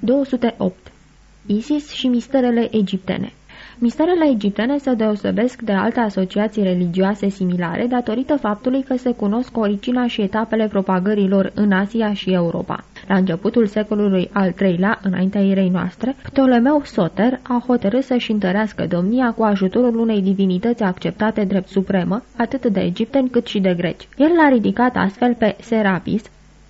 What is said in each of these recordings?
208. Isis și misterele egiptene Misterele egiptene se deosebesc de alte asociații religioase similare datorită faptului că se cunosc originea și etapele propagărilor în Asia și Europa. La începutul secolului al III-lea, înaintea erei noastre, Ptolemeu Soter a hotărât să-și întărească domnia cu ajutorul unei divinități acceptate drept supremă, atât de egipteni cât și de greci. El l-a ridicat astfel pe Serapis,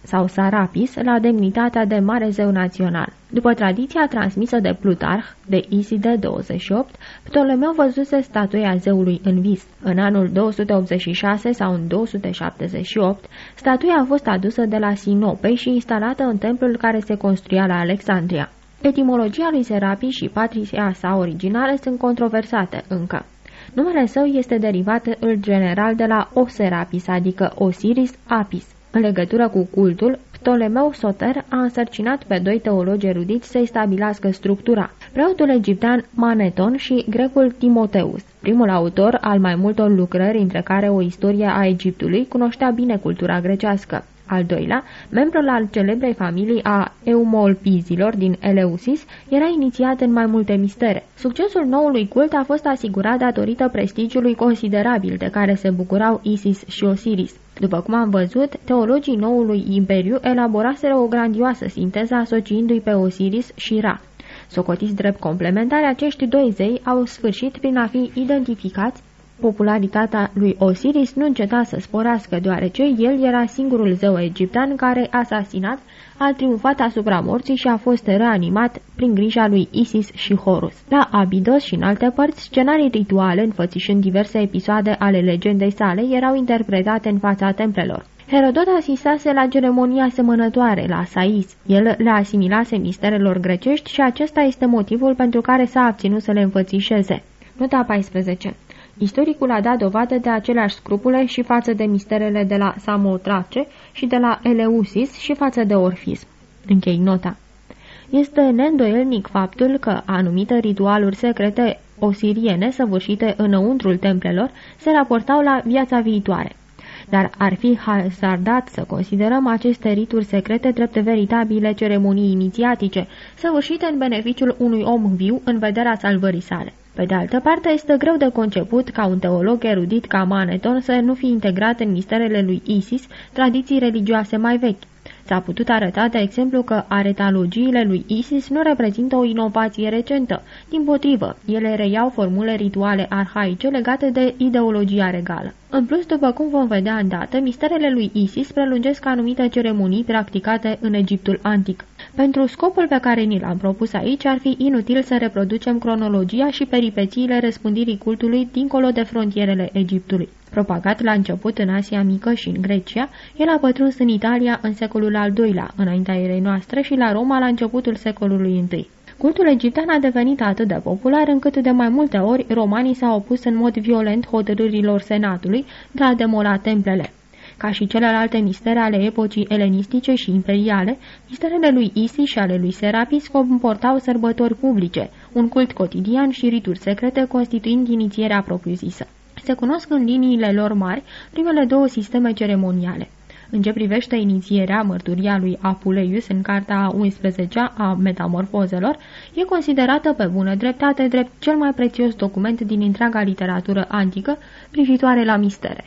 sau Sarapis la demnitatea de mare zeu național. După tradiția transmisă de Plutarh, de Iside 28, Ptolemeu văzuse statuia zeului în vis. În anul 286 sau în 278, statuia a fost adusă de la Sinope și instalată în templul care se construia la Alexandria. Etimologia lui Serapis și patria sa originală sunt controversate încă. Numele său este derivat în general de la Oserapis, adică Osiris Apis. În legătură cu cultul, Ptolemeu Soter a însărcinat pe doi teologi erudiți să-i stabilească structura, preotul egiptean Maneton și grecul Timoteus. Primul autor al mai multor lucrări, între care o istorie a Egiptului, cunoștea bine cultura grecească. Al doilea, membru al celebrei familii a Eumolpizilor din Eleusis, era inițiat în mai multe mistere. Succesul noului cult a fost asigurat datorită prestigiului considerabil de care se bucurau Isis și Osiris. După cum am văzut, teologii noului imperiu elaboraseră o grandioasă sinteză asociindu-i pe Osiris și Ra. Socotiți drept complementare, acești doi zei au sfârșit prin a fi identificați Popularitatea lui Osiris nu înceta să sporească, deoarece el era singurul zeu egiptean care, asasinat, a triumfat asupra morții și a fost reanimat prin grija lui Isis și Horus. La Abydos și în alte părți, scenarii rituale, înfățișând diverse episoade ale legendei sale, erau interpretate în fața templelor. Herodot asistase la ceremonia asemănătoare, la Sais. El le asimilase misterelor grecești și acesta este motivul pentru care s-a abținut să le înfățișeze. Nota 14 Istoricul a dat dovadă de aceleași scrupule și față de misterele de la Samotrace și de la Eleusis și față de Orfism. Închei nota. Este neîndoielnic faptul că anumite ritualuri secrete osiriene săvârșite înăuntrul templelor se raportau la viața viitoare. Dar ar fi hazardat să considerăm aceste rituri secrete drept veritabile ceremonii inițiatice, săvârșite în beneficiul unui om viu în vederea salvării sale. Pe de altă parte, este greu de conceput ca un teolog erudit ca Maneton să nu fi integrat în misterele lui Isis tradiții religioase mai vechi. S-a putut arăta, de exemplu, că aretalogiile lui Isis nu reprezintă o inovație recentă. Din potrivă, ele reiau formule rituale arhaice legate de ideologia regală. În plus, după cum vom vedea îndată, misterele lui Isis prelungesc anumite ceremonii practicate în Egiptul antic. Pentru scopul pe care ni l-am propus aici, ar fi inutil să reproducem cronologia și peripețiile răspândirii cultului dincolo de frontierele Egiptului. Propagat la început în Asia Mică și în Grecia, el a pătruns în Italia în secolul al II-lea, înaintea erei noastre, și la Roma la începutul secolului I. Cultul egiptean a devenit atât de popular încât de mai multe ori romanii s-au opus în mod violent hotărârilor senatului de a demola templele. Ca și celelalte mistere ale epocii elenistice și imperiale, misterele lui Isi și ale lui Serapis comportau sărbători publice, un cult cotidian și rituri secrete constituind inițierea propriu-zisă. Se cunosc în liniile lor mari primele două sisteme ceremoniale. În ce privește inițierea, mărturia lui Apuleius în cartea 11 a Metamorfozelor, e considerată pe bună dreptate drept cel mai prețios document din întreaga literatură antică privitoare la mistere.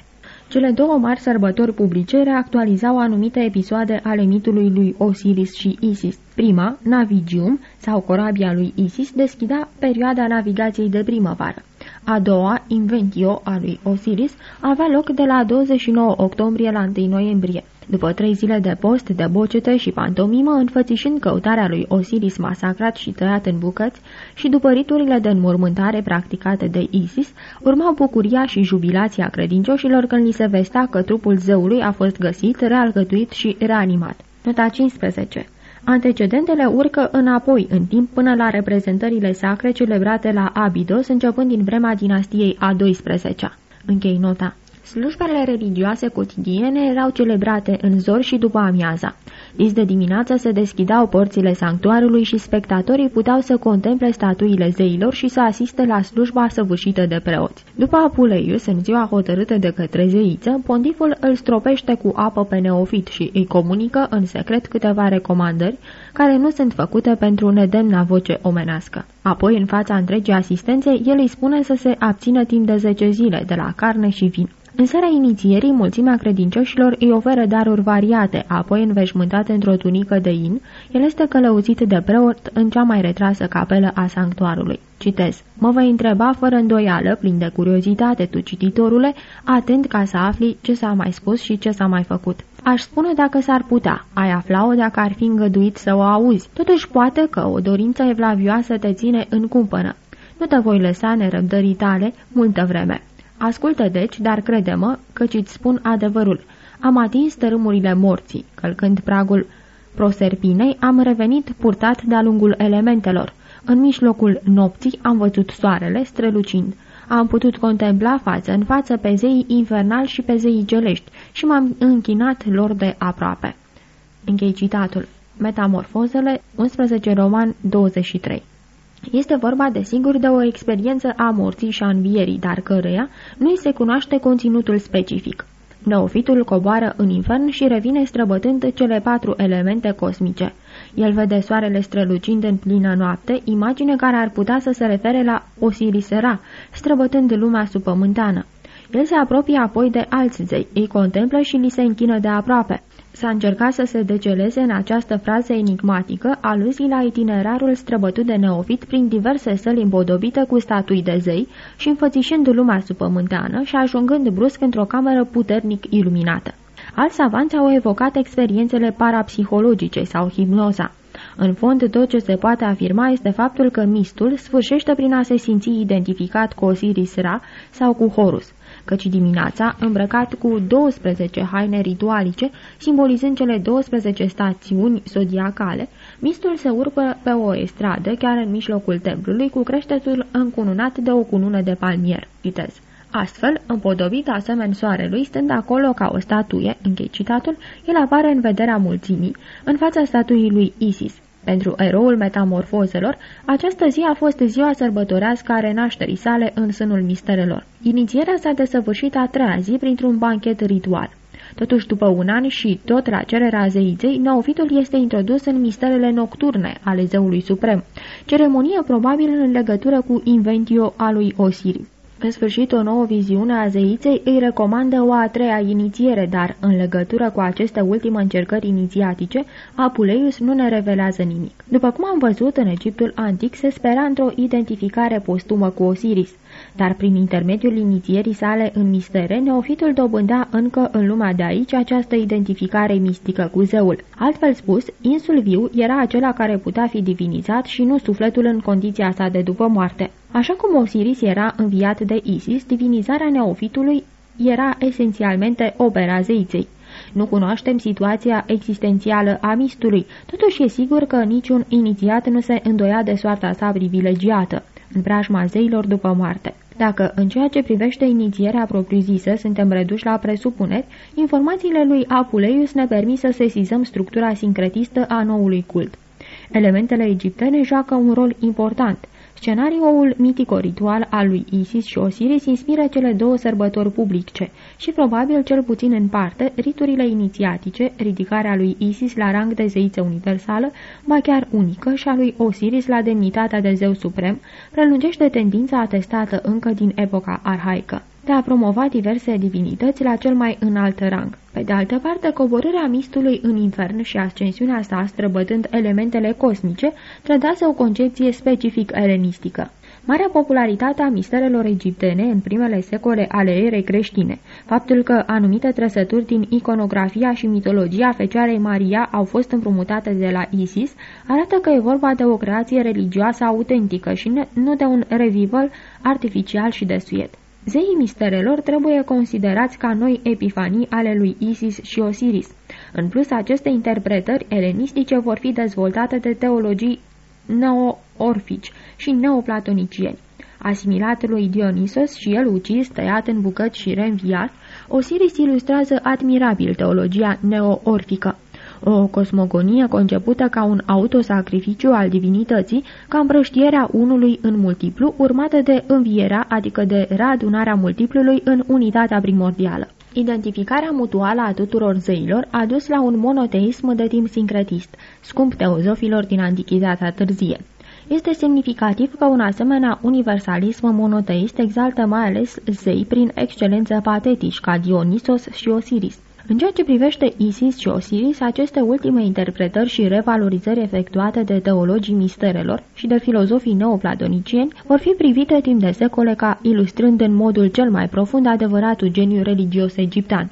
Cele două mari sărbători publice reactualizau anumite episoade ale mitului lui Osiris și Isis. Prima, Navigium, sau corabia lui Isis, deschidea perioada navigației de primăvară. A doua, Inventio, a lui Osiris, avea loc de la 29 octombrie la 1 noiembrie. După trei zile de post, de bocete și pantomimă, înfățișând căutarea lui Osiris masacrat și tăiat în bucăți, și după riturile de înmormântare practicate de Isis, urmau bucuria și jubilația credincioșilor când li se vestea că trupul zeului a fost găsit, realcătuit și reanimat. Nota 15 Antecedentele urcă înapoi în timp până la reprezentările sacre celebrate la Abydos, începând din vremea dinastiei a XII-a. Închei nota. Slujbele religioase cotidiene erau celebrate în zor și după amiaza. Dis de dimineață se deschideau porțile sanctuarului și spectatorii puteau să contemple statuile zeilor și să asiste la slujba săvârșită de preoți. După Apuleius, în ziua hotărâtă de către zeiță, pontiful îl stropește cu apă pe neofit și îi comunică în secret câteva recomandări care nu sunt făcute pentru nedemna voce omenească. Apoi, în fața întregii asistențe, el îi spune să se abțină timp de 10 zile de la carne și vin. În seara inițierii, mulțimea credincioșilor îi oferă daruri variate, apoi înveșmântat într-o tunică de in, el este călăuzit de preot în cea mai retrasă capelă a sanctuarului. Citez. Mă voi întreba fără îndoială, plin de curiozitate, tu cititorule, atent ca să afli ce s-a mai spus și ce s-a mai făcut. Aș spune dacă s-ar putea, ai afla-o dacă ar fi îngăduit să o auzi. Totuși poate că o dorință evlavioasă te ține în cumpănă. Nu te voi lăsa nerăbdării tale multă vreme. Ascultă deci, dar crede-mă, căci îți spun adevărul. Am atins tărâmurile morții, călcând pragul proserpinei, am revenit purtat de-a lungul elementelor. În mijlocul nopții am văzut soarele strălucind. Am putut contempla față în față pe zeii infernali și pe zeii gelești și m-am închinat lor de aproape. Închei citatul. Metamorfozele, 11 roman 23 este vorba, desigur, de o experiență a morții și a învierii, dar căreia nu-i se cunoaște conținutul specific. Neofitul coboară în infern și revine străbătând cele patru elemente cosmice. El vede soarele strălucind în plină noapte, imagine care ar putea să se refere la Osiris Ra, străbătând lumea supământană. El se apropie apoi de alți zei, îi contemplă și li se închină de aproape. S-a încercat să se deceleze în această frază enigmatică aluzii la itinerarul străbătut de neofit prin diverse săli împodobite cu statui de zei și înfățișând lumea supământeană și ajungând brusc într-o cameră puternic iluminată. Alți savanți au evocat experiențele parapsihologice sau hipnoza. În fond, tot ce se poate afirma este faptul că mistul sfârșește prin a se simți identificat cu Osiris Ra sau cu Horus căci dimineața, îmbrăcat cu 12 haine ritualice, simbolizând cele 12 stațiuni zodiacale, mistul se urcă pe o estradă chiar în mijlocul templului cu creștetul încununat de o cunună de palmier. Citez. Astfel, împodobit asemenea soarelui, stând acolo ca o statuie, închei citatul, el apare în vederea mulțimii, în fața statuii lui Isis. Pentru eroul metamorfozelor, această zi a fost ziua sărbătorească a renașterii sale în sânul misterelor. Inițierea s-a desăvârșit a treia zi printr-un banchet ritual. Totuși, după un an și tot la cererea zeiței, neofitul este introdus în misterele nocturne ale zeului suprem, ceremonie probabil în legătură cu inventio a lui Osiris. În sfârșit, o nouă viziune a zeiței îi recomandă o a treia inițiere, dar, în legătură cu aceste ultime încercări inițiatice, Apuleius nu ne revelează nimic. După cum am văzut, în Egiptul antic se spera într-o identificare postumă cu Osiris, dar prin intermediul inițierii sale în mistere, neofitul dobândea încă în lumea de aici această identificare mistică cu zeul. Altfel spus, insul viu era acela care putea fi divinizat și nu sufletul în condiția sa de după moarte. Așa cum Osiris era înviat de Isis, divinizarea neofitului era esențialmente opera zeiței. Nu cunoaștem situația existențială a mistului, totuși e sigur că niciun inițiat nu se îndoia de soarta sa privilegiată, în preajma zeilor după moarte. Dacă, în ceea ce privește inițierea propriu-zisă, suntem reduși la presupuneri, informațiile lui Apuleius ne permit să sesizăm structura sincretistă a noului cult. Elementele egiptene joacă un rol important – Scenariul mitico-ritual al lui Isis și Osiris inspiră cele două sărbători publice și probabil cel puțin în parte riturile inițiatice, ridicarea lui Isis la rang de zeiță universală, ba chiar unică și a lui Osiris la demnitatea de zeu suprem, prelungește tendința atestată încă din epoca arhaică de a promova diverse divinități la cel mai înalt rang. Pe de altă parte, coborârea mistului în infern și ascensiunea sa străbătând elementele cosmice trădase o concepție specific elenistică. Marea popularitate a misterelor egiptene în primele secole ale erei creștine, faptul că anumite trăsături din iconografia și mitologia Fecioarei Maria au fost împrumutate de la Isis, arată că e vorba de o creație religioasă autentică și nu de un revival artificial și desuiet. Zeii misterelor trebuie considerați ca noi epifanii ale lui Isis și Osiris. În plus, aceste interpretări elenistice vor fi dezvoltate de teologii neo-orfici și neoplatonicieni. Asimilat lui Dionisos și el ucis, tăiat în bucăți și reînviat, Osiris ilustrează admirabil teologia neo-orfică. O cosmogonie concepută ca un autosacrificiu al divinității, ca împrăștierea unului în multiplu, urmată de învierea, adică de readunarea multiplului în unitatea primordială. Identificarea mutuală a tuturor zeilor a dus la un monoteism de timp sincretist, scump teozofilor din antichitatea târzie. Este semnificativ că un asemenea universalism monoteist exaltă mai ales zei prin excelență patetici ca Dionisos și Osiris. În ceea ce privește Isis și Osiris, aceste ultime interpretări și revalorizări efectuate de teologii misterelor și de filozofii neopladonicieni vor fi privite timp de secole ca ilustrând în modul cel mai profund adevăratul geniu religios egiptean.